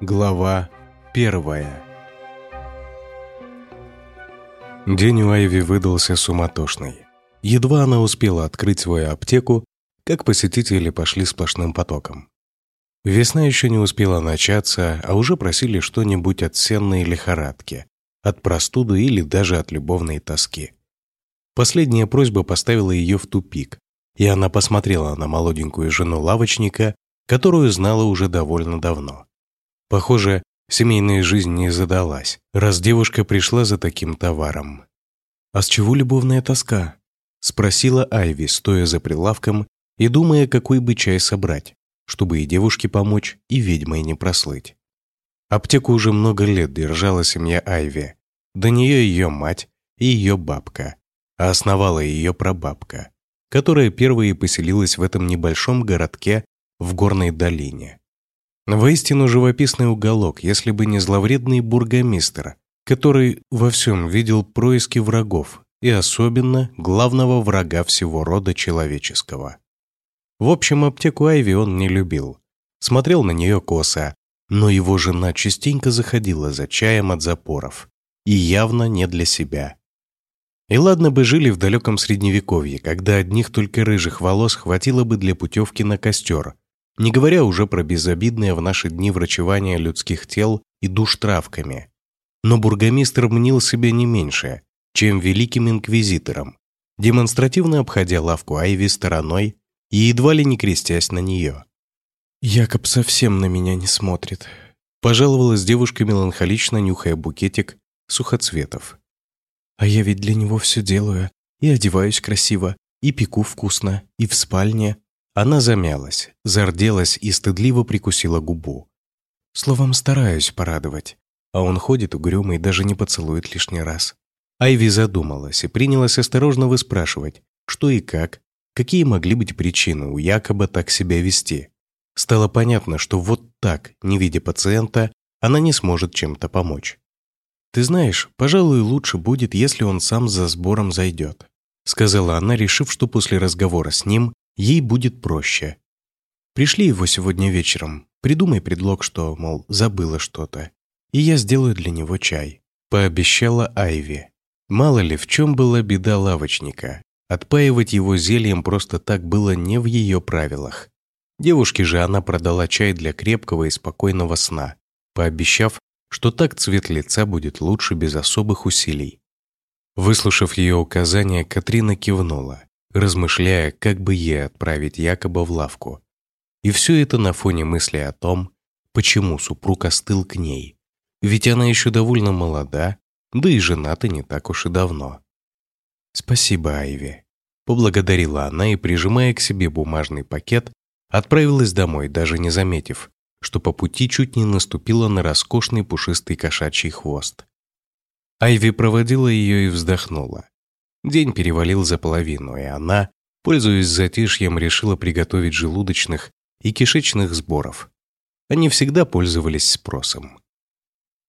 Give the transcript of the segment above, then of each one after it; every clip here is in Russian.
Глава первая День у Айви выдался суматошный. Едва она успела открыть свою аптеку, как посетители пошли сплошным потоком. Весна еще не успела начаться, а уже просили что-нибудь от сенной лихорадки, от простуды или даже от любовной тоски. Последняя просьба поставила ее в тупик, и она посмотрела на молоденькую жену лавочника, которую знала уже довольно давно. Похоже, семейная жизнь не задалась, раз девушка пришла за таким товаром. «А с чего любовная тоска?» — спросила Айви, стоя за прилавком и думая, какой бы чай собрать, чтобы и девушке помочь, и ведьмой не прослыть. Аптеку уже много лет держала семья Айви. До нее ее мать и ее бабка, а основала ее прабабка, которая первой поселилась в этом небольшом городке в горной долине. Воистину живописный уголок, если бы не зловредный бургомистр, который во всем видел происки врагов и особенно главного врага всего рода человеческого. В общем, аптеку Айви он не любил. Смотрел на нее косо, но его жена частенько заходила за чаем от запоров. И явно не для себя. И ладно бы жили в далеком средневековье, когда одних только рыжих волос хватило бы для путевки на костер, не говоря уже про безобидное в наши дни врачевание людских тел и душ травками. Но бургомистр мнил себя не меньше, чем великим инквизитором, демонстративно обходя лавку Айви стороной и едва ли не крестясь на нее. «Якоб совсем на меня не смотрит», – пожаловалась девушка, меланхолично нюхая букетик сухоцветов. «А я ведь для него все делаю, и одеваюсь красиво, и пеку вкусно, и в спальне, она замялась, зарделась и стыдливо прикусила губу. Словом, стараюсь порадовать. А он ходит угрюмый, даже не поцелует лишний раз. Айви задумалась и принялась осторожно выспрашивать, что и как, какие могли быть причины у якобы так себя вести. Стало понятно, что вот так, не видя пациента, она не сможет чем-то помочь. «Ты знаешь, пожалуй, лучше будет, если он сам за сбором зайдет», сказала она, решив, что после разговора с ним ей будет проще. Пришли его сегодня вечером. Придумай предлог, что, мол, забыла что-то. И я сделаю для него чай. Пообещала Айви. Мало ли, в чем была беда лавочника. Отпаивать его зельем просто так было не в ее правилах. Девушке же она продала чай для крепкого и спокойного сна, пообещав, что так цвет лица будет лучше без особых усилий. Выслушав ее указания, Катрина кивнула размышляя, как бы ей отправить якобы в лавку. И все это на фоне мысли о том, почему супруг остыл к ней. Ведь она еще довольно молода, да и жена-то не так уж и давно. «Спасибо, Айви», — поблагодарила она и, прижимая к себе бумажный пакет, отправилась домой, даже не заметив, что по пути чуть не наступила на роскошный пушистый кошачий хвост. Айви проводила ее и вздохнула. День перевалил за половину, и она, пользуясь затишьем, решила приготовить желудочных и кишечных сборов. Они всегда пользовались спросом.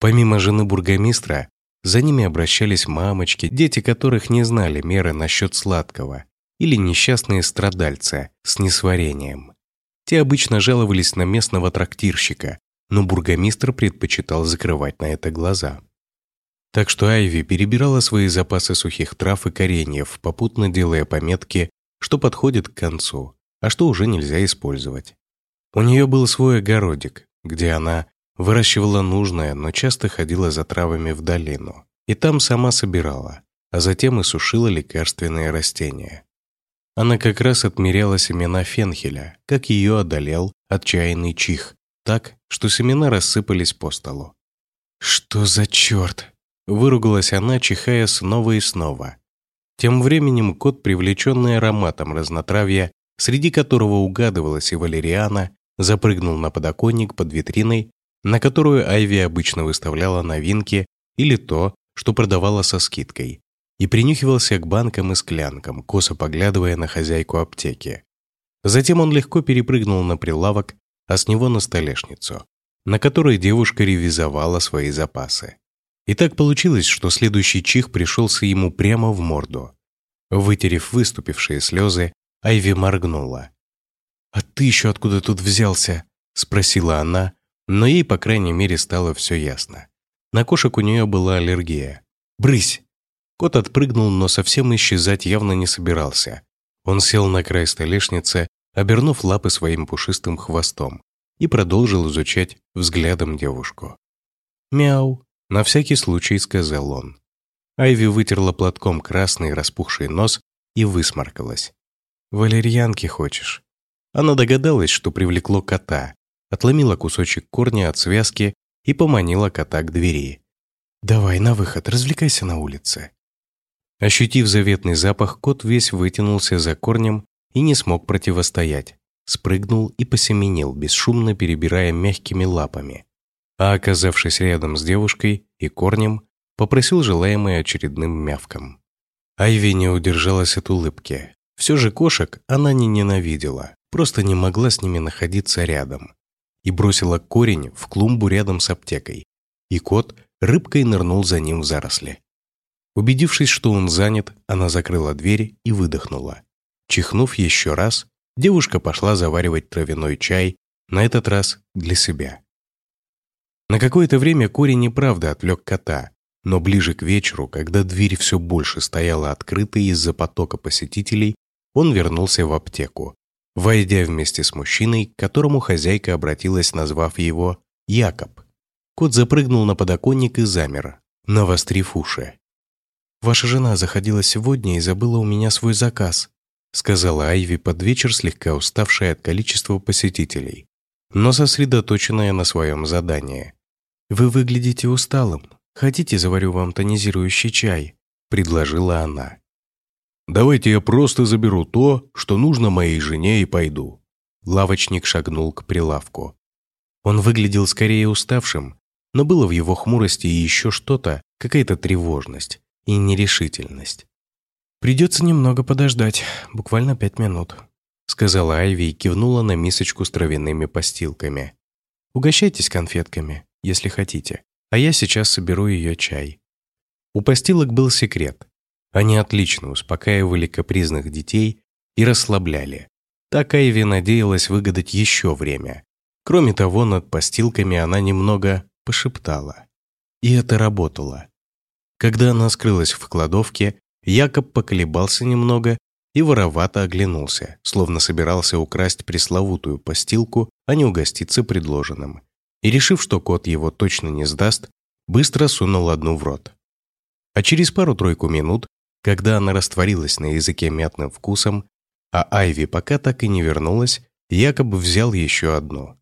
Помимо жены бургомистра, за ними обращались мамочки, дети которых не знали меры насчет сладкого, или несчастные страдальцы с несварением. Те обычно жаловались на местного трактирщика, но бургомистр предпочитал закрывать на это глаза. Так что Айви перебирала свои запасы сухих трав и кореньев, попутно делая пометки, что подходит к концу, а что уже нельзя использовать. У нее был свой огородик, где она выращивала нужное, но часто ходила за травами в долину. И там сама собирала, а затем и сушила лекарственные растения. Она как раз отмеряла семена фенхеля, как ее одолел отчаянный чих, так, что семена рассыпались по столу. «Что за черт?» Выругалась она, чихая снова и снова. Тем временем кот, привлеченный ароматом разнотравья, среди которого угадывалась и валериана, запрыгнул на подоконник под витриной, на которую Айви обычно выставляла новинки или то, что продавала со скидкой, и принюхивался к банкам и склянкам, косо поглядывая на хозяйку аптеки. Затем он легко перепрыгнул на прилавок, а с него на столешницу, на которой девушка ревизовала свои запасы. И так получилось, что следующий чих пришелся ему прямо в морду. Вытерев выступившие слезы, Айви моргнула. «А ты еще откуда тут взялся?» – спросила она, но ей, по крайней мере, стало все ясно. На кошек у нее была аллергия. «Брысь!» Кот отпрыгнул, но совсем исчезать явно не собирался. Он сел на край столешницы, обернув лапы своим пушистым хвостом, и продолжил изучать взглядом девушку. «Мяу!» – на всякий случай сказал он. Айви вытерла платком красный распухший нос и высморкалась. «Валерьянки хочешь?» Она догадалась, что привлекло кота, отломила кусочек корня от связки и поманила кота к двери. «Давай на выход, развлекайся на улице». Ощутив заветный запах, кот весь вытянулся за корнем и не смог противостоять. Спрыгнул и посеменил, бесшумно перебирая мягкими лапами. А оказавшись рядом с девушкой и корнем, попросил желаемое очередным мявком. Айви не удержалась от улыбки. Все же кошек она не ненавидела, просто не могла с ними находиться рядом. И бросила корень в клумбу рядом с аптекой. И кот рыбкой нырнул за ним в заросли. Убедившись, что он занят, она закрыла дверь и выдохнула. Чихнув еще раз, девушка пошла заваривать травяной чай, на этот раз для себя. На какое-то время корень и правда отвлек кота, но ближе к вечеру, когда дверь все больше стояла открытой из-за потока посетителей, он вернулся в аптеку, войдя вместе с мужчиной, к которому хозяйка обратилась, назвав его Якоб. Кот запрыгнул на подоконник и замер, навострив уши. «Ваша жена заходила сегодня и забыла у меня свой заказ», сказала Айви под вечер, слегка уставшая от количества посетителей, но сосредоточенная на своем задании. «Вы выглядите усталым. Хотите, заварю вам тонизирующий чай?» – предложила она. «Давайте я просто заберу то, что нужно моей жене и пойду». Лавочник шагнул к прилавку. Он выглядел скорее уставшим, но было в его хмурости и еще что-то, какая-то тревожность и нерешительность. «Придется немного подождать, буквально пять минут», сказала Айви и кивнула на мисочку с травяными постилками. «Угощайтесь конфетками, если хотите а я сейчас соберу ее чай. У постилок был секрет. Они отлично успокаивали капризных детей и расслабляли. Так Айви надеялась выгадать еще время. Кроме того, над постилками она немного пошептала. И это работало. Когда она скрылась в кладовке, Якоб поколебался немного и воровато оглянулся, словно собирался украсть пресловутую постилку, а не угоститься предложенным и, решив, что кот его точно не сдаст, быстро сунул одну в рот. А через пару-тройку минут, когда она растворилась на языке мятным вкусом, а Айви пока так и не вернулась, якобы взял еще одну.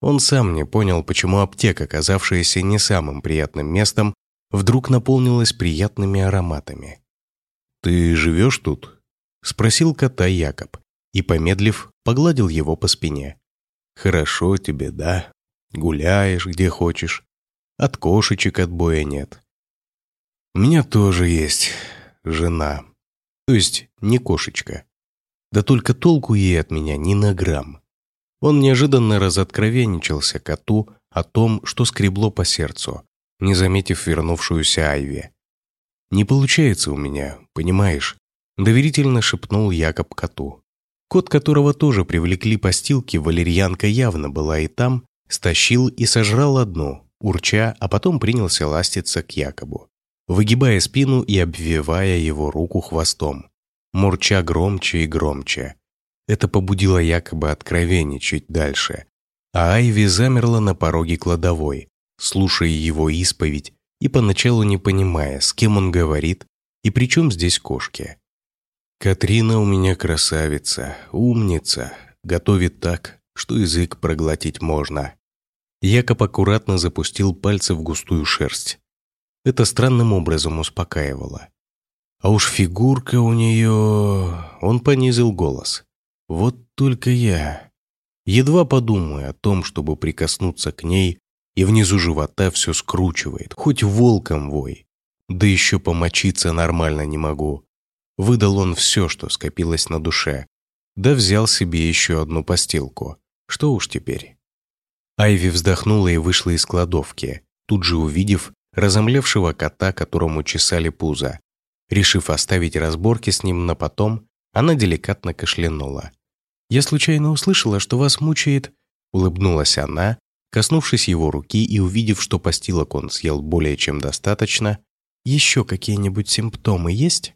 Он сам не понял, почему аптека, оказавшаяся не самым приятным местом, вдруг наполнилась приятными ароматами. «Ты живешь тут?» — спросил кота Якоб и, помедлив, погладил его по спине. «Хорошо тебе, да?» Гуляешь, где хочешь. От кошечек отбоя нет. У меня тоже есть жена. То есть не кошечка. Да только толку ей от меня ни на грамм. Он неожиданно разоткровенничался коту о том, что скребло по сердцу, не заметив вернувшуюся Айви. «Не получается у меня, понимаешь?» доверительно шепнул Якоб коту. Кот, которого тоже привлекли постилки, валерьянка явно была и там, Стащил и сожрал одну, урча, а потом принялся ластиться к Якобу, выгибая спину и обвивая его руку хвостом, мурча громче и громче. Это побудило Якоба откровенничать дальше, а Айви замерла на пороге кладовой, слушая его исповедь и поначалу не понимая, с кем он говорит и при чем здесь кошки. «Катрина у меня красавица, умница, готовит так, что язык проглотить можно. Якоб аккуратно запустил пальцы в густую шерсть. Это странным образом успокаивало. А уж фигурка у нее... Он понизил голос. Вот только я... Едва подумаю о том, чтобы прикоснуться к ней, и внизу живота все скручивает, хоть волком вой. Да еще помочиться нормально не могу. Выдал он все, что скопилось на душе. Да взял себе еще одну постилку. Что уж теперь. Айви вздохнула и вышла из кладовки, тут же увидев разомлевшего кота, которому чесали пузо. Решив оставить разборки с ним на потом, Она деликатно кашлянула. «Я случайно услышала, что вас мучает...» Улыбнулась она, коснувшись его руки и увидев, что постилок он съел более чем достаточно. «Еще какие-нибудь симптомы есть?»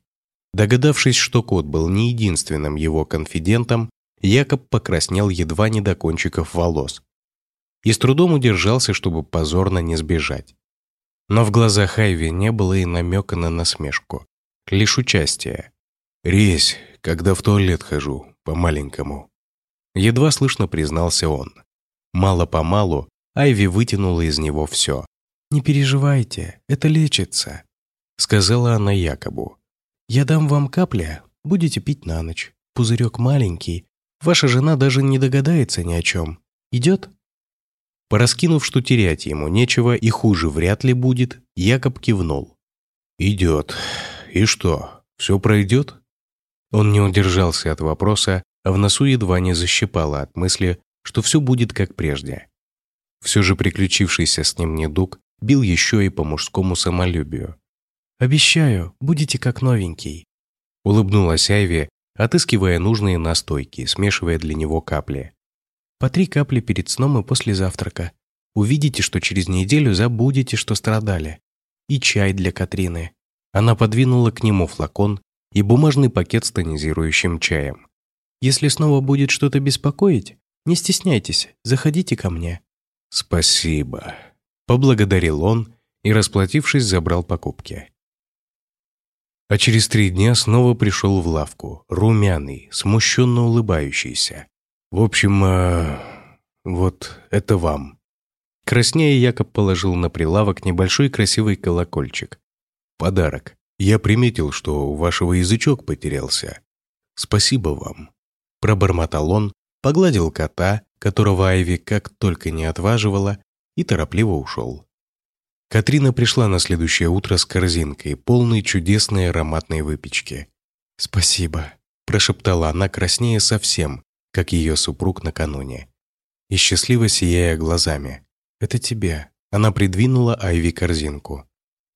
Догадавшись, что кот был не единственным его конфидентом, Якоб покраснел едва не до кончиков волос и с трудом удержался, чтобы позорно не сбежать. Но в глазах Айви не было и намека на насмешку, лишь участие. «Резь, когда в туалет хожу, по-маленькому». Едва слышно признался он. Мало-помалу Айви вытянула из него все. «Не переживайте, это лечится», — сказала она Якобу. «Я дам вам капли, будете пить на ночь. Пузырек маленький, ваша жена даже не догадается ни о чем. Идет?» Пораскинув, что терять ему нечего и хуже вряд ли будет, Якоб кивнул. «Идет. И что, все пройдет?» Он не удержался от вопроса, а в носу едва не защипало от мысли, что все будет как прежде. Все же приключившийся с ним недуг бил еще и по мужскому самолюбию. «Обещаю, будете как новенький», — улыбнулась Айви, отыскивая нужные настойки, смешивая для него капли. По три капли перед сном и после завтрака. Увидите, что через неделю забудете, что страдали. И чай для Катрины. Она подвинула к нему флакон и бумажный пакет с тонизирующим чаем. Если снова будет что-то беспокоить, не стесняйтесь, заходите ко мне. Спасибо. Поблагодарил он и, расплатившись, забрал покупки. А через три дня снова пришел в лавку, румяный, смущенно улыбающийся. В общем, э, вот это вам. Краснее Якоб положил на прилавок небольшой красивый колокольчик. Подарок. Я приметил, что у вашего язычок потерялся. Спасибо вам. Пробормотал он, погладил кота, которого Айви как только не отваживала, и торопливо ушел. Катрина пришла на следующее утро с корзинкой, полной чудесной ароматной выпечки. «Спасибо», – прошептала она краснее совсем, как ее супруг накануне. И счастливо сияя глазами. «Это тебе». Она придвинула Айви корзинку.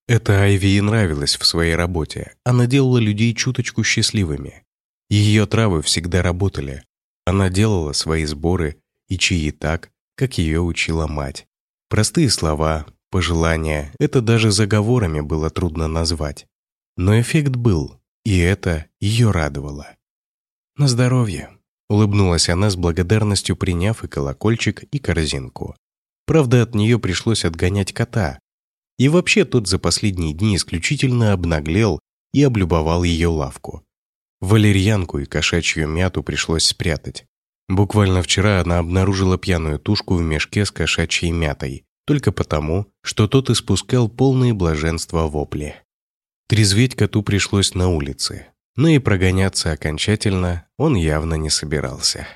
Это Айви и нравилось в своей работе. Она делала людей чуточку счастливыми. Ее травы всегда работали. Она делала свои сборы и чаи так, как ее учила мать. Простые слова, пожелания — это даже заговорами было трудно назвать. Но эффект был, и это ее радовало. «На здоровье», Улыбнулась она с благодарностью, приняв и колокольчик, и корзинку. Правда, от нее пришлось отгонять кота. И вообще тот за последние дни исключительно обнаглел и облюбовал ее лавку. Валерьянку и кошачью мяту пришлось спрятать. Буквально вчера она обнаружила пьяную тушку в мешке с кошачьей мятой, только потому, что тот испускал полные блаженства вопли. Трезветь коту пришлось на улице, но и прогоняться окончательно он явно не собирался.